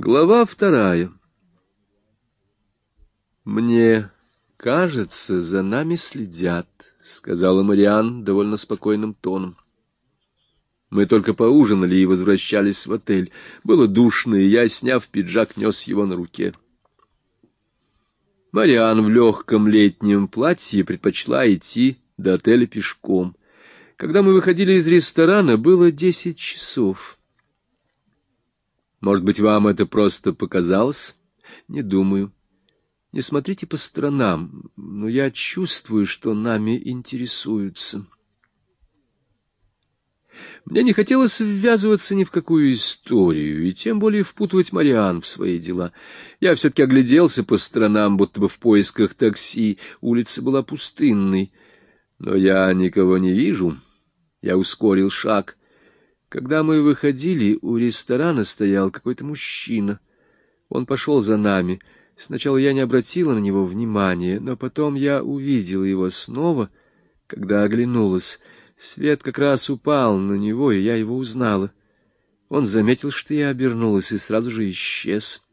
Глава вторая. «Мне кажется, за нами следят», — сказала Мариан довольно спокойным тоном. Мы только поужинали и возвращались в отель. Было душно, и я, сняв пиджак, нес его на руке. Мариан в легком летнем платье предпочла идти до отеля пешком. Когда мы выходили из ресторана, было десять часов. Может быть, вам это просто показалось? Не думаю. Не смотрите по сторонам, но я чувствую, что нами интересуются. Мне не хотелось ввязываться ни в какую историю, и тем более впутывать Мариан в свои дела. Я все-таки огляделся по сторонам, будто бы в поисках такси. Улица была пустынной, но я никого не вижу. Я ускорил шаг. Когда мы выходили, у ресторана стоял какой-то мужчина. Он пошел за нами. Сначала я не обратила на него внимания, но потом я увидела его снова, когда оглянулась. Свет как раз упал на него, и я его узнала. Он заметил, что я обернулась, и сразу же исчез.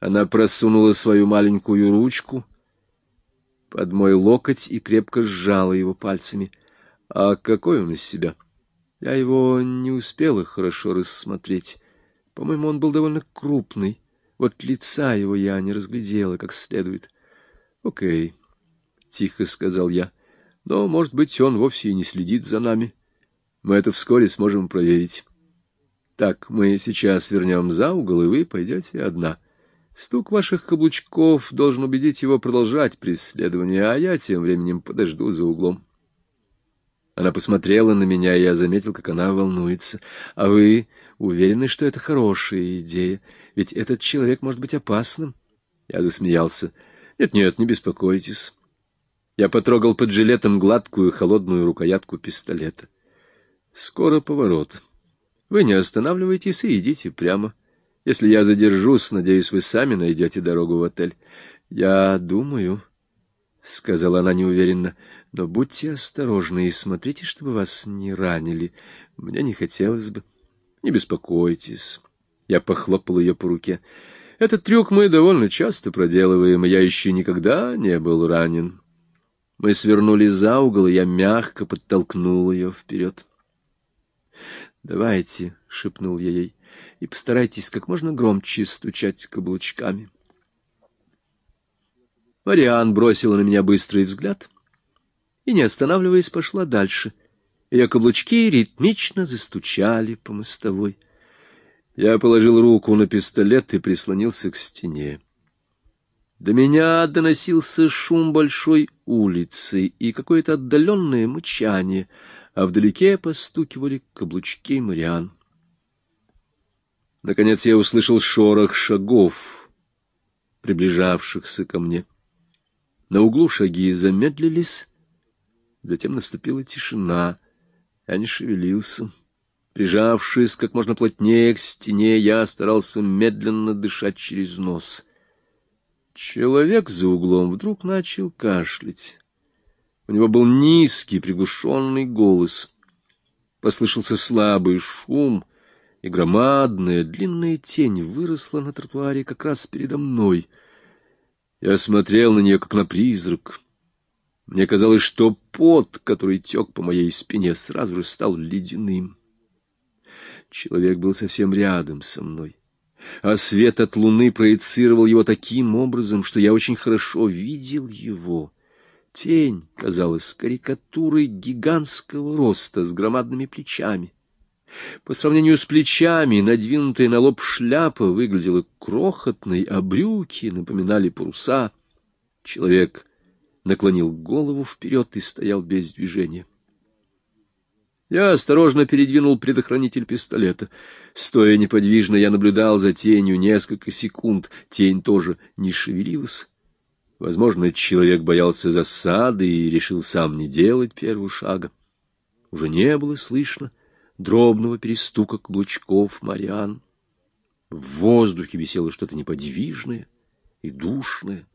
Она просунула свою маленькую ручку под мой локоть и крепко сжала его пальцами. А какой он из себя? — я его не успела хорошо рассмотреть. По-моему, он был довольно крупный. Вот лица его я не разглядела как следует. — Окей, — тихо сказал я. — Но, может быть, он вовсе и не следит за нами. Мы это вскоре сможем проверить. Так, мы сейчас вернем за угол, и вы пойдете одна. Стук ваших каблучков должен убедить его продолжать преследование, а я тем временем подожду за углом. Она посмотрела на меня, и я заметил, как она волнуется. А вы уверены, что это хорошая идея? Ведь этот человек может быть опасным. Я засмеялся. Нет-нет, не беспокойтесь. Я потрогал под жилетом гладкую холодную рукоятку пистолета. Скоро поворот. Вы не останавливайтесь и идите прямо. Если я задержусь, надеюсь, вы сами найдете дорогу в отель. Я думаю, — сказала она неуверенно, но будьте осторожны и смотрите, чтобы вас не ранили. Мне не хотелось бы. Не беспокойтесь. Я похлопал ее по руке. Этот трюк мы довольно часто проделываем, и я еще никогда не был ранен. Мы свернули за угол, и я мягко подтолкнул ее вперед. «Давайте», — шепнул я ей, — «и постарайтесь как можно громче стучать каблучками». Мариан бросила на меня быстрый взгляд — и, не останавливаясь, пошла дальше. Ее каблучки ритмично застучали по мостовой. Я положил руку на пистолет и прислонился к стене. До меня доносился шум большой улицы и какое-то отдаленное мычание, а вдалеке постукивали каблучки Мариан. Наконец я услышал шорох шагов, приближавшихся ко мне. На углу шаги замедлились, Затем наступила тишина. Я не шевелился. Прижавшись как можно плотнее к стене, я старался медленно дышать через нос. Человек за углом вдруг начал кашлять. У него был низкий, приглушенный голос. Послышался слабый шум, и громадная длинная тень выросла на тротуаре как раз передо мной. Я смотрел на нее, как на призрак — мне казалось, что пот, который тек по моей спине, сразу же стал ледяным. Человек был совсем рядом со мной, а свет от луны проецировал его таким образом, что я очень хорошо видел его. Тень казалась карикатурой гигантского роста с громадными плечами. По сравнению с плечами, надвинутая на лоб шляпа выглядела крохотной, а брюки напоминали паруса. Человек наклонил голову вперед и стоял без движения. Я осторожно передвинул предохранитель пистолета. Стоя неподвижно, я наблюдал за тенью несколько секунд. Тень тоже не шевелилась. Возможно, человек боялся засады и решил сам не делать первого шага. Уже не было слышно дробного перестука каблучков Мариан. В воздухе висело что-то неподвижное и душное.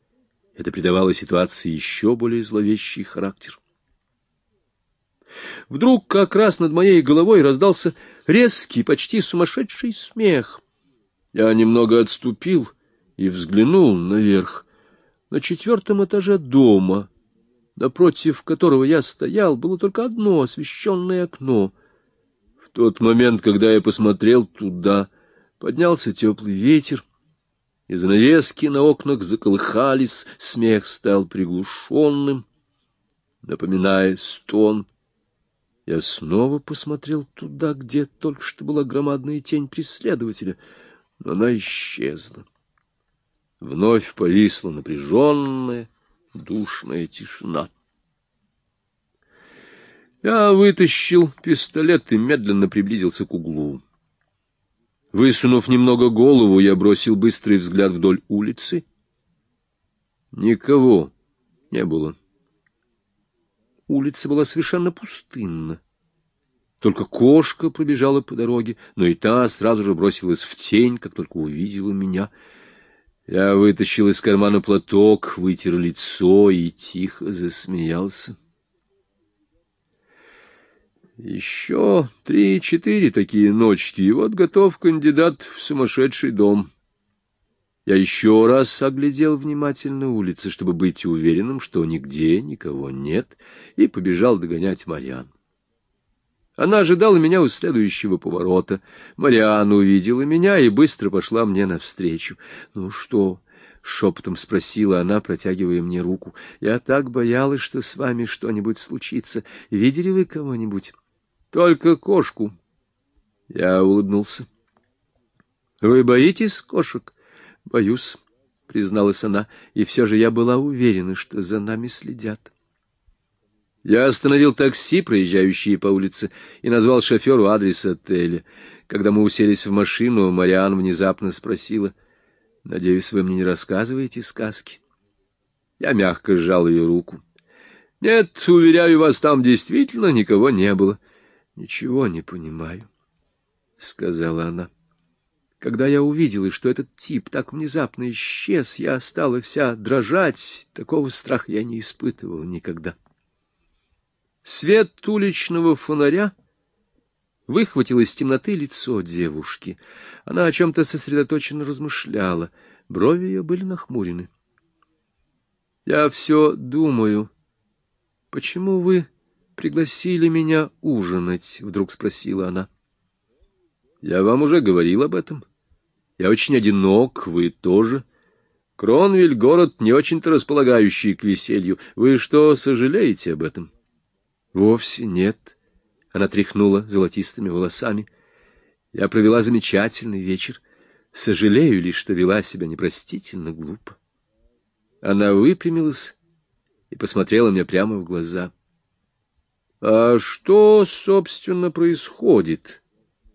Это придавало ситуации еще более зловещий характер. Вдруг как раз над моей головой раздался резкий, почти сумасшедший смех. Я немного отступил и взглянул наверх. На четвертом этаже дома, напротив которого я стоял, было только одно освещенное окно. В тот момент, когда я посмотрел туда, поднялся теплый ветер, и занавески на окнах заколыхались, смех стал приглушенным, напоминая стон. Я снова посмотрел туда, где только что была громадная тень преследователя, но она исчезла. Вновь повисла напряженная, душная тишина. Я вытащил пистолет и медленно приблизился к углу. Высунув немного голову, я бросил быстрый взгляд вдоль улицы. Никого не было. Улица была совершенно пустынна. Только кошка пробежала по дороге, но и та сразу же бросилась в тень, как только увидела меня. Я вытащил из кармана платок, вытер лицо и тихо засмеялся. Еще три-четыре такие ночки, и вот готов кандидат в сумасшедший дом. Я еще раз оглядел внимательно улицы, чтобы быть уверенным, что нигде никого нет, и побежал догонять Мариан. Она ожидала меня у следующего поворота. Мариан увидела меня и быстро пошла мне навстречу. — Ну что? — шепотом спросила она, протягивая мне руку. — Я так боялась, что с вами что-нибудь случится. Видели вы кого-нибудь? Только кошку. Я улыбнулся. — Вы боитесь кошек? — Боюсь, — призналась она, — и все же я была уверена, что за нами следят. Я остановил такси, проезжающее по улице, и назвал шоферу адрес отеля. Когда мы уселись в машину, Мариан внезапно спросила, — Надеюсь, вы мне не рассказываете сказки? Я мягко сжал ее руку. — Нет, уверяю вас, там действительно никого не было. —— Ничего не понимаю, — сказала она. Когда я увидела, что этот тип так внезапно исчез, я стала вся дрожать. Такого страха я не испытывала никогда. Свет уличного фонаря выхватил из темноты лицо девушки. Она о чем-то сосредоточенно размышляла. Брови ее были нахмурены. — Я все думаю, почему вы пригласили меня ужинать? — вдруг спросила она. — Я вам уже говорил об этом. Я очень одинок, вы тоже. Кронвиль — город не очень-то располагающий к веселью. Вы что, сожалеете об этом? — Вовсе нет. Она тряхнула золотистыми волосами. Я провела замечательный вечер. Сожалею лишь, что вела себя непростительно глупо. Она выпрямилась и посмотрела мне прямо в глаза — а что, собственно, происходит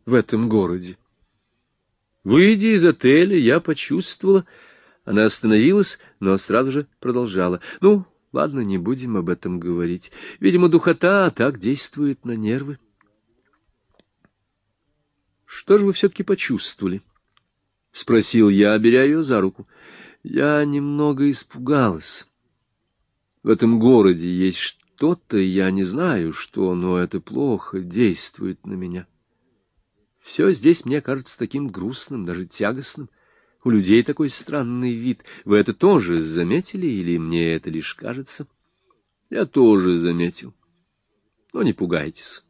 в этом городе? Выйдя из отеля, я почувствовала... Она остановилась, но сразу же продолжала. Ну, ладно, не будем об этом говорить. Видимо, духота так действует на нервы. Что же вы все-таки почувствовали? — спросил я, беря ее за руку. Я немного испугалась. В этом городе есть что-то, я не знаю что, но это плохо действует на меня. Все здесь мне кажется таким грустным, даже тягостным. У людей такой странный вид. Вы это тоже заметили, или мне это лишь кажется? Я тоже заметил. Но не пугайтесь.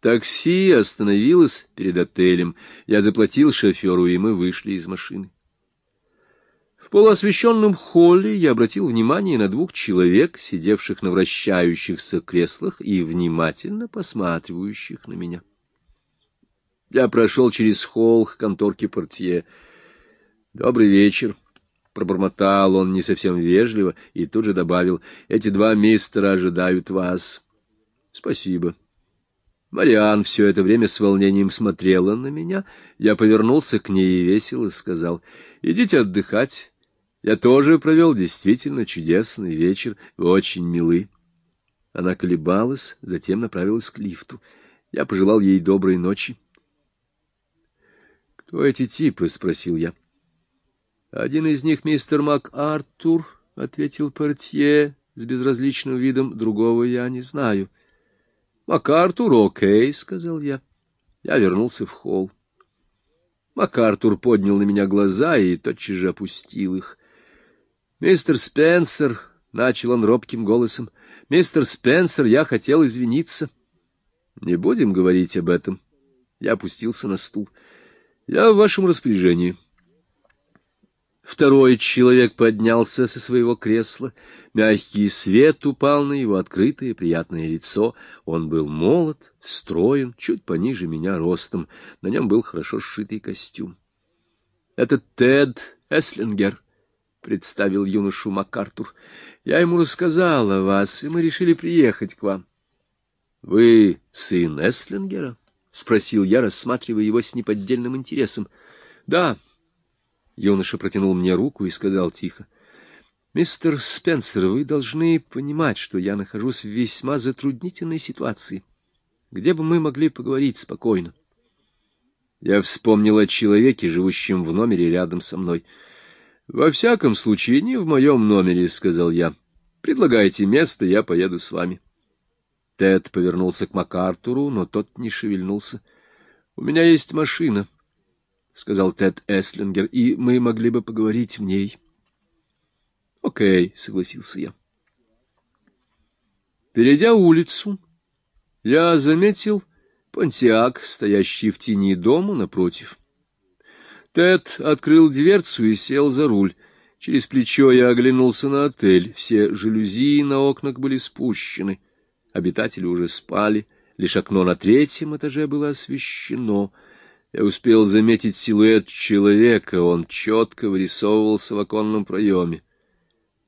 Такси остановилось перед отелем. Я заплатил шоферу, и мы вышли из машины полуосвещенном холле я обратил внимание на двух человек, сидевших на вращающихся креслах и внимательно посматривающих на меня. Я прошел через холл к конторке портье. «Добрый вечер», — пробормотал он не совсем вежливо и тут же добавил, «эти два мистера ожидают вас». «Спасибо». Мариан все это время с волнением смотрела на меня. Я повернулся к ней и весело сказал, «Идите отдыхать». Я тоже провел действительно чудесный вечер, вы очень милы. Она колебалась, затем направилась к лифту. Я пожелал ей доброй ночи. — Кто эти типы? — спросил я. — Один из них мистер МакАртур, — ответил портье с безразличным видом, — другого я не знаю. — МакАртур, окей, — сказал я. Я вернулся в холл. МакАртур поднял на меня глаза и тотчас же опустил их. «Мистер Спенсер», — начал он робким голосом, — «мистер Спенсер, я хотел извиниться». «Не будем говорить об этом». Я опустился на стул. «Я в вашем распоряжении». Второй человек поднялся со своего кресла. Мягкий свет упал на его открытое приятное лицо. Он был молод, строен, чуть пониже меня ростом. На нем был хорошо сшитый костюм. — Это Тед Эслингер, — представил юношу МакАртур. — Я ему рассказал о вас, и мы решили приехать к вам. — Вы сын Эслингера? — спросил я, рассматривая его с неподдельным интересом. — Да. — Юноша протянул мне руку и сказал тихо. — Мистер Спенсер, вы должны понимать, что я нахожусь в весьма затруднительной ситуации. Где бы мы могли поговорить спокойно? Я вспомнил о человеке, живущем в номере рядом со мной. — Во всяком случае, не в моем номере, — сказал я. — Предлагайте место, я поеду с вами. Тед повернулся к МакАртуру, но тот не шевельнулся. — У меня есть машина. —— сказал Тед Эслингер, — и мы могли бы поговорить в ней. — Окей, — согласился я. Перейдя улицу, я заметил понтиак, стоящий в тени дома напротив. Тед открыл дверцу и сел за руль. Через плечо я оглянулся на отель. Все жалюзи на окнах были спущены. Обитатели уже спали. Лишь окно на третьем этаже было освещено — я успел заметить силуэт человека, он четко вырисовывался в оконном проеме.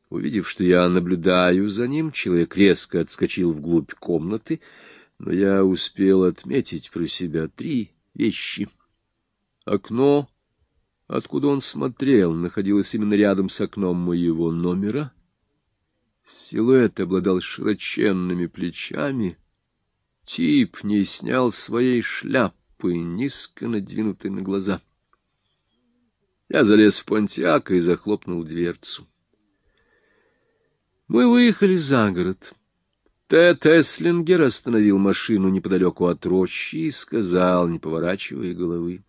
Увидев, что я наблюдаю за ним, человек резко отскочил вглубь комнаты, но я успел отметить про себя три вещи. Окно, откуда он смотрел, находилось именно рядом с окном моего номера. Силуэт обладал широченными плечами. Тип не снял своей шляпы низко надвинутой на глаза. Я залез в понтиак и захлопнул дверцу. Мы выехали за город. Тед Эслингер остановил машину неподалеку от рощи и сказал, не поворачивая головы.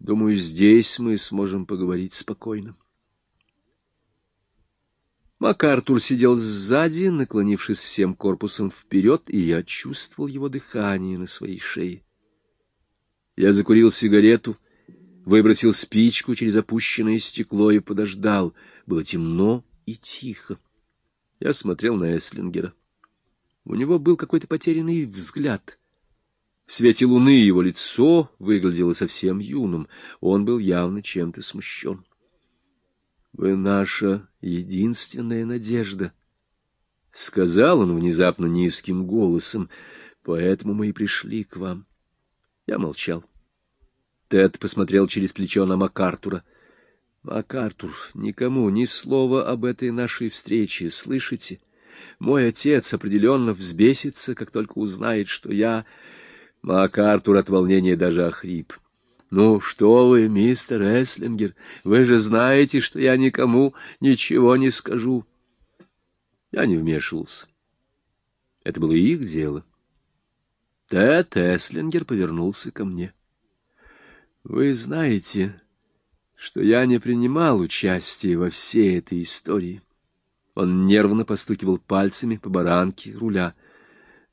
Думаю, здесь мы сможем поговорить спокойно. МакАртур сидел сзади, наклонившись всем корпусом вперед, и я чувствовал его дыхание на своей шее. Я закурил сигарету, выбросил спичку через опущенное стекло и подождал. Было темно и тихо. Я смотрел на Эслингера. У него был какой-то потерянный взгляд. В свете луны его лицо выглядело совсем юным. Он был явно чем-то смущен. — Вы наша единственная надежда, — сказал он внезапно низким голосом, — поэтому мы и пришли к вам. — я молчал. Тед посмотрел через плечо на МакАртура. «МакАртур, никому ни слова об этой нашей встрече, слышите? Мой отец определенно взбесится, как только узнает, что я...» МакАртур от волнения даже охрип. «Ну что вы, мистер Эслингер, вы же знаете, что я никому ничего не скажу». Я не вмешивался. Это было их дело. Тед Эслингер повернулся ко мне. — Вы знаете, что я не принимал участия во всей этой истории. Он нервно постукивал пальцами по баранке руля.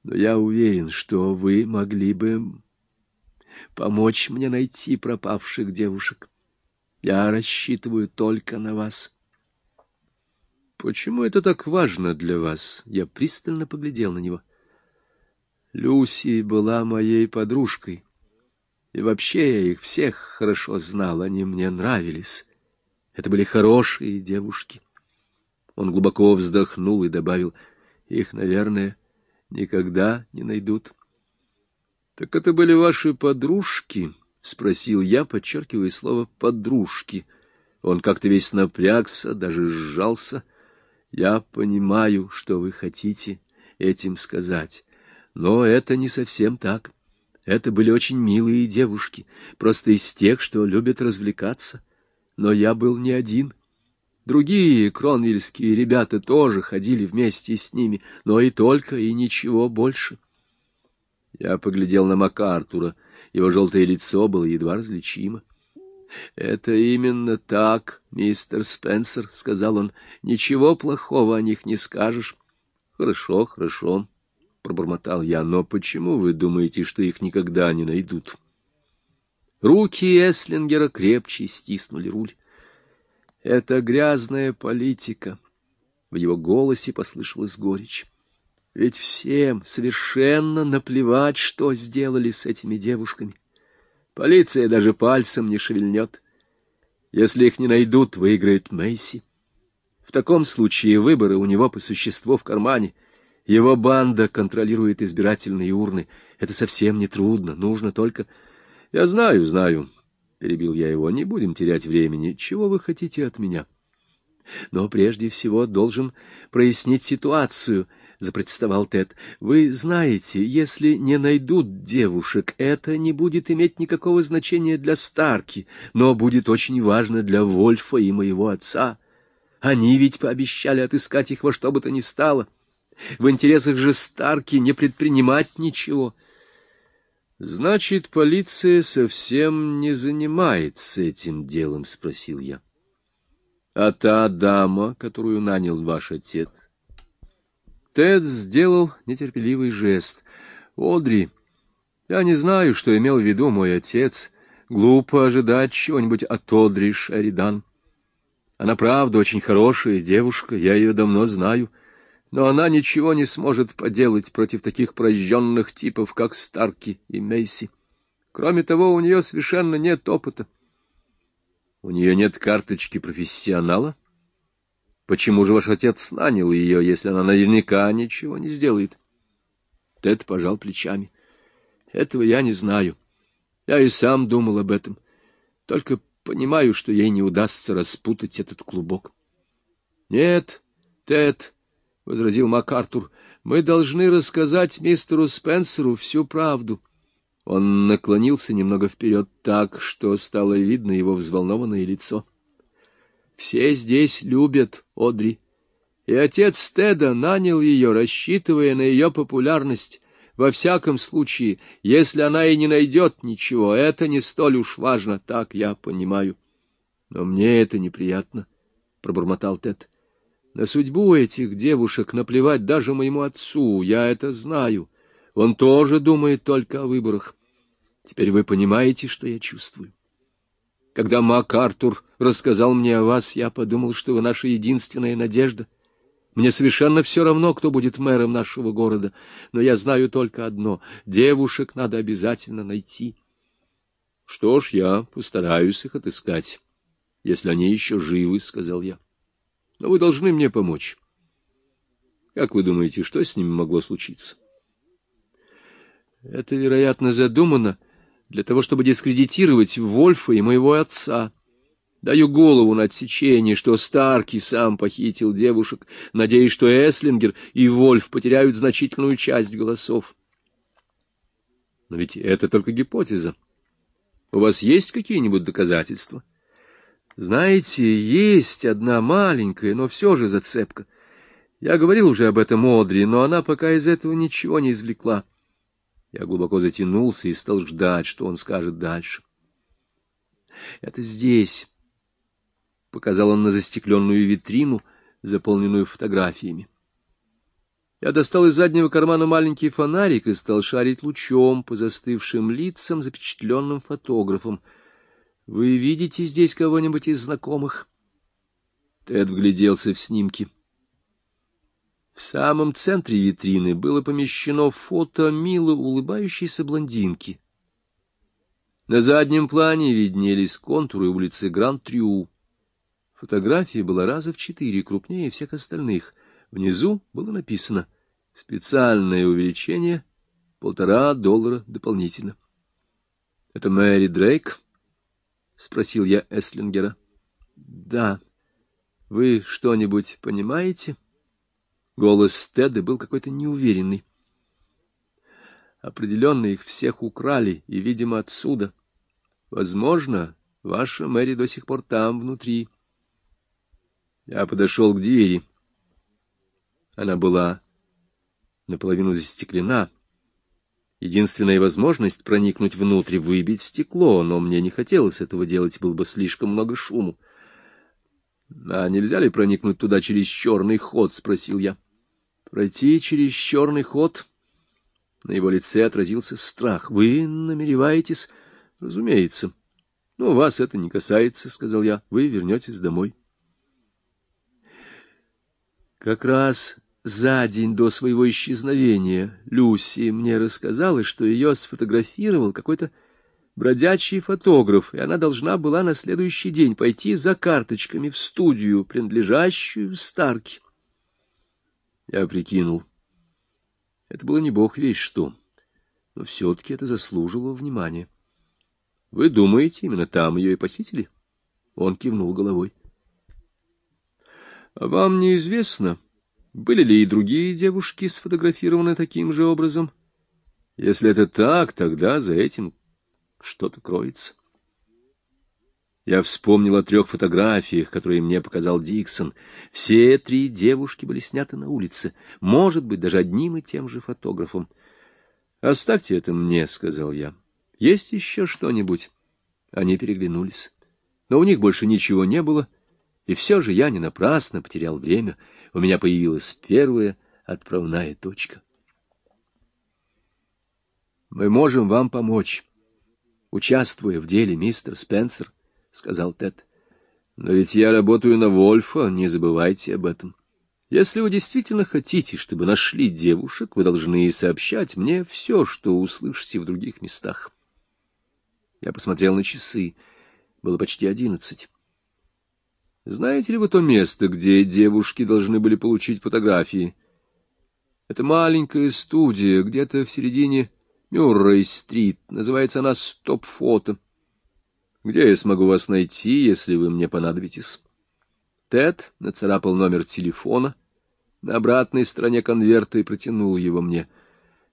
Но я уверен, что вы могли бы помочь мне найти пропавших девушек. Я рассчитываю только на вас. — Почему это так важно для вас? Я пристально поглядел на него. — Люси была моей подружкой. И вообще я их всех хорошо знал, они мне нравились. Это были хорошие девушки. Он глубоко вздохнул и добавил, их, наверное, никогда не найдут. — Так это были ваши подружки? — спросил я, подчеркивая слово «подружки». Он как-то весь напрягся, даже сжался. — Я понимаю, что вы хотите этим сказать. Но это не совсем так. Это были очень милые девушки, просто из тех, что любят развлекаться. Но я был не один. Другие кронвильские ребята тоже ходили вместе с ними, но и только, и ничего больше. Я поглядел на МакАртура. Его желтое лицо было едва различимо. — Это именно так, мистер Спенсер, — сказал он. — Ничего плохого о них не скажешь. — Хорошо, хорошо, — пробормотал я. — Но почему вы думаете, что их никогда не найдут? Руки Эслингера крепче стиснули руль. — Это грязная политика. В его голосе послышалась горечь. Ведь всем совершенно наплевать, что сделали с этими девушками. Полиция даже пальцем не шевельнет. Если их не найдут, выиграет Мэйси. В таком случае выборы у него по существу в кармане. Его банда контролирует избирательные урны. Это совсем не трудно, нужно только... — Я знаю, знаю, — перебил я его, — не будем терять времени. Чего вы хотите от меня? Но прежде всего должен прояснить ситуацию —— запротестовал Тед. — Вы знаете, если не найдут девушек, это не будет иметь никакого значения для Старки, но будет очень важно для Вольфа и моего отца. Они ведь пообещали отыскать их во что бы то ни стало. В интересах же Старки не предпринимать ничего. — Значит, полиция совсем не занимается этим делом? — спросил я. — А та дама, которую нанял ваш отец... Тед сделал нетерпеливый жест. «Одри, я не знаю, что имел в виду мой отец. Глупо ожидать чего-нибудь от Одри Шеридан. Она правда очень хорошая девушка, я ее давно знаю, но она ничего не сможет поделать против таких прожженных типов, как Старки и Мейси. Кроме того, у нее совершенно нет опыта. У нее нет карточки профессионала? Почему же ваш отец нанял ее, если она наверняка ничего не сделает? Тед пожал плечами. Этого я не знаю. Я и сам думал об этом. Только понимаю, что ей не удастся распутать этот клубок. — Нет, Тед, — возразил МакАртур, — мы должны рассказать мистеру Спенсеру всю правду. Он наклонился немного вперед так, что стало видно его взволнованное лицо. — все здесь любят Одри. И отец Теда нанял ее, рассчитывая на ее популярность. Во всяком случае, если она и не найдет ничего, это не столь уж важно, так я понимаю. Но мне это неприятно, — пробормотал Тед. На судьбу этих девушек наплевать даже моему отцу, я это знаю. Он тоже думает только о выборах. Теперь вы понимаете, что я чувствую. Когда МакАртур рассказал мне о вас, я подумал, что вы наша единственная надежда. Мне совершенно все равно, кто будет мэром нашего города, но я знаю только одно — девушек надо обязательно найти. Что ж, я постараюсь их отыскать, если они еще живы, — сказал я. Но вы должны мне помочь. Как вы думаете, что с ними могло случиться? Это, вероятно, задумано для того, чтобы дискредитировать Вольфа и моего отца. Даю голову на отсечение, что Старки сам похитил девушек, надеясь, что Эслингер и Вольф потеряют значительную часть голосов. Но ведь это только гипотеза. У вас есть какие-нибудь доказательства? Знаете, есть одна маленькая, но все же зацепка. Я говорил уже об этом Одри, но она пока из этого ничего не извлекла. Я глубоко затянулся и стал ждать, что он скажет дальше. «Это здесь», — показал он на застекленную витрину, заполненную фотографиями. Я достал из заднего кармана маленький фонарик и стал шарить лучом по застывшим лицам, запечатленным фотографом. «Вы видите здесь кого-нибудь из знакомых?» Тед вгляделся в снимки. В самом центре витрины было помещено фото мило улыбающейся блондинки. На заднем плане виднелись контуры улицы Гранд-Трю. Фотография была раза в четыре крупнее всех остальных. Внизу было написано «Специальное увеличение, полтора доллара дополнительно». — Это Мэри Дрейк? — спросил я Эслингера. — Да. Вы что-нибудь понимаете? — Голос Теда был какой-то неуверенный. Определенно их всех украли, и, видимо, отсюда. Возможно, ваша Мэри до сих пор там, внутри. Я подошел к двери. Она была наполовину застеклена, Единственная возможность проникнуть внутрь — выбить стекло, но мне не хотелось этого делать, было бы слишком много шуму. — А нельзя ли проникнуть туда через черный ход? — спросил я. — Пройти через черный ход? На его лице отразился страх. — Вы намереваетесь? — Разумеется. — Но вас это не касается, — сказал я. — Вы вернетесь домой. Как раз за день до своего исчезновения Люси мне рассказала, что ее сфотографировал какой-то бродячий фотограф, и она должна была на следующий день пойти за карточками в студию, принадлежащую Старке. Я прикинул. Это было не бог весь что, но все-таки это заслужило внимания. — Вы думаете, именно там ее и похитили? Он кивнул головой. — А вам неизвестно... Были ли и другие девушки сфотографированы таким же образом? Если это так, тогда за этим что-то кроется. Я вспомнил о трех фотографиях, которые мне показал Диксон. Все три девушки были сняты на улице, может быть, даже одним и тем же фотографом. «Оставьте это мне», — сказал я. «Есть еще что-нибудь?» Они переглянулись. Но у них больше ничего не было, и все же я не напрасно потерял время — у меня появилась первая отправная точка. «Мы можем вам помочь, участвуя в деле, мистер Спенсер», — сказал Тед. «Но ведь я работаю на Вольфа, не забывайте об этом. Если вы действительно хотите, чтобы нашли девушек, вы должны сообщать мне все, что услышите в других местах». Я посмотрел на часы. Было почти одиннадцать. Знаете ли вы то место, где девушки должны были получить фотографии? Это маленькая студия, где-то в середине Мюррей-стрит. Называется она «Стоп-фото». Где я смогу вас найти, если вы мне понадобитесь? Тед нацарапал номер телефона на обратной стороне конверта и протянул его мне.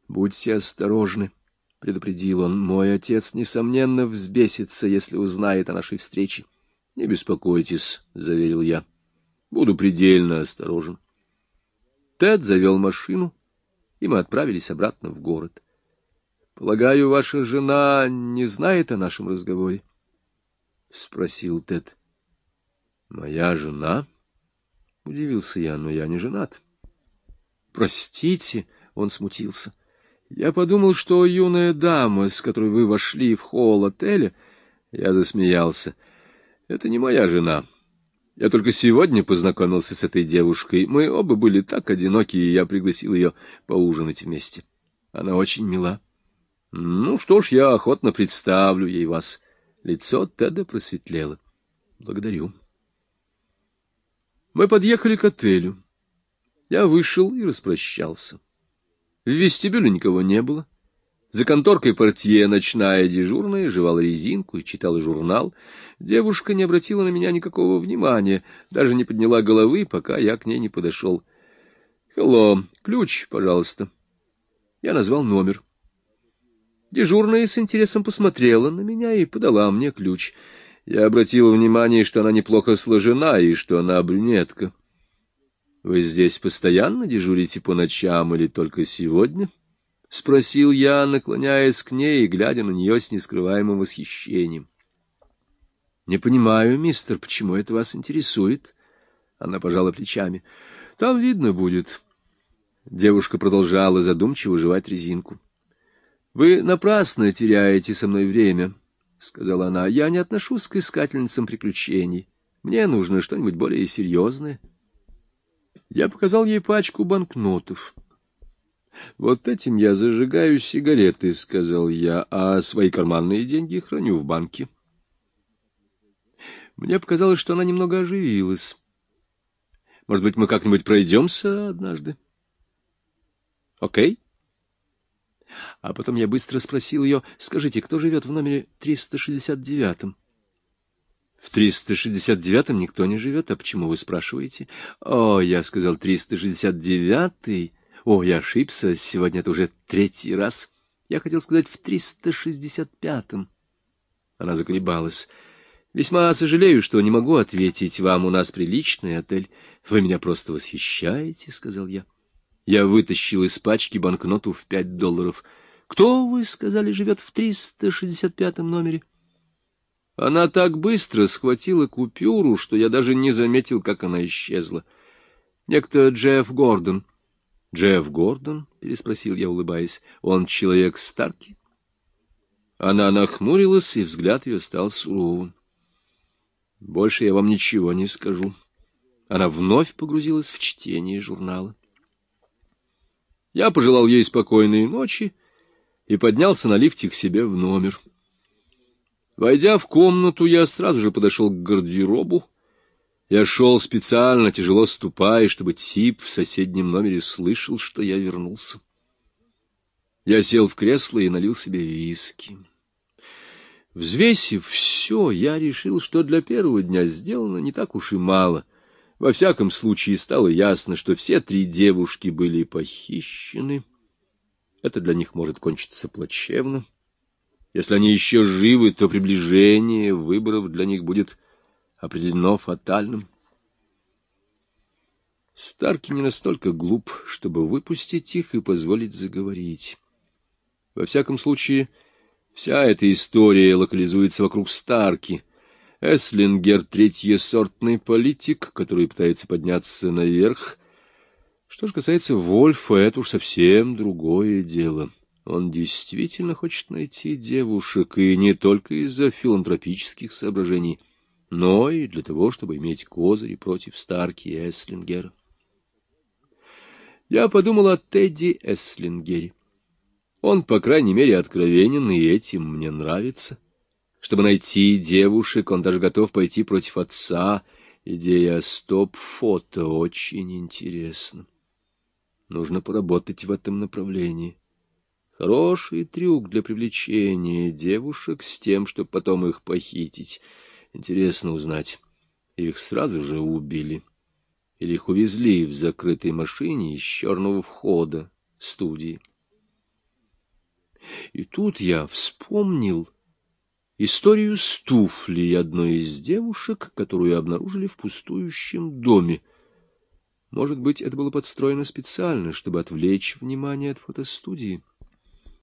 «Будьте осторожны», — предупредил он. «Мой отец, несомненно, взбесится, если узнает о нашей встрече». Не беспокойтесь, — заверил я. Буду предельно осторожен. Тед завел машину, и мы отправились обратно в город. Полагаю, ваша жена не знает о нашем разговоре? — спросил Тед. — Моя жена? — удивился я, но я не женат. — Простите, — он смутился. — Я подумал, что юная дама, с которой вы вошли в холл отеля... Я засмеялся. — это не моя жена. Я только сегодня познакомился с этой девушкой. Мы оба были так одиноки, и я пригласил ее поужинать вместе. Она очень мила. Ну что ж, я охотно представлю ей вас. Лицо Теда просветлело. Благодарю. Мы подъехали к отелю. Я вышел и распрощался. В вестибюле никого не было. За конторкой портье ночная дежурная жевала резинку и читала журнал. Девушка не обратила на меня никакого внимания, даже не подняла головы, пока я к ней не подошел. «Хелло, ключ, пожалуйста». Я назвал номер. Дежурная с интересом посмотрела на меня и подала мне ключ. Я обратил внимание, что она неплохо сложена и что она брюнетка. «Вы здесь постоянно дежурите по ночам или только сегодня?» — спросил я, наклоняясь к ней и глядя на нее с нескрываемым восхищением. — Не понимаю, мистер, почему это вас интересует? Она пожала плечами. — Там видно будет. Девушка продолжала задумчиво жевать резинку. — Вы напрасно теряете со мной время, — сказала она. — Я не отношусь к искательницам приключений. Мне нужно что-нибудь более серьезное. Я показал ей пачку банкнотов. —— Вот этим я зажигаю сигареты, — сказал я, — а свои карманные деньги храню в банке. Мне показалось, что она немного оживилась. Может быть, мы как-нибудь пройдемся однажды? Окей. А потом я быстро спросил ее, скажите, кто живет в номере 369-м? В 369-м никто не живет, а почему вы спрашиваете? О, я сказал 369-й. О, я ошибся, сегодня это уже третий раз. Я хотел сказать в триста шестьдесят пятом. Она заколебалась. Весьма сожалею, что не могу ответить вам, у нас приличный отель. Вы меня просто восхищаете, — сказал я. Я вытащил из пачки банкноту в пять долларов. Кто, вы сказали, живет в 365-м номере? Она так быстро схватила купюру, что я даже не заметил, как она исчезла. Некто Джефф Гордон. Джефф Гордон? — переспросил я, улыбаясь. Он человек Старки? Она нахмурилась, и взгляд ее стал суровым. Больше я вам ничего не скажу. Она вновь погрузилась в чтение журнала. Я пожелал ей спокойной ночи и поднялся на лифте к себе в номер. Войдя в комнату, я сразу же подошел к гардеробу. Я шел специально, тяжело ступая, чтобы тип в соседнем номере слышал, что я вернулся. Я сел в кресло и налил себе виски. Взвесив все, я решил, что для первого дня сделано не так уж и мало. Во всяком случае, стало ясно, что все три девушки были похищены. Это для них может кончиться плачевно. Если они еще живы, то приближение выборов для них будет определено фатальным. Старки не настолько глуп, чтобы выпустить их и позволить заговорить. Во всяком случае, Вся эта история локализуется вокруг Старки. Эслингер — третьесортный политик, который пытается подняться наверх. Что же касается Вольфа, это уж совсем другое дело. Он действительно хочет найти девушек, и не только из-за филантропических соображений, но и для того, чтобы иметь козыри против Старки и Эслингера. Я подумал о Тедди Эслингере. Он, по крайней мере, откровенен, и этим мне нравится. Чтобы найти девушек, он даже готов пойти против отца. Идея стоп-фото очень интересна. Нужно поработать в этом направлении. Хороший трюк для привлечения девушек с тем, чтобы потом их похитить. Интересно узнать, их сразу же убили. Или их увезли в закрытой машине из черного входа студии. И тут я вспомнил историю с туфлей одной из девушек, которую обнаружили в пустующем доме. Может быть, это было подстроено специально, чтобы отвлечь внимание от фотостудии.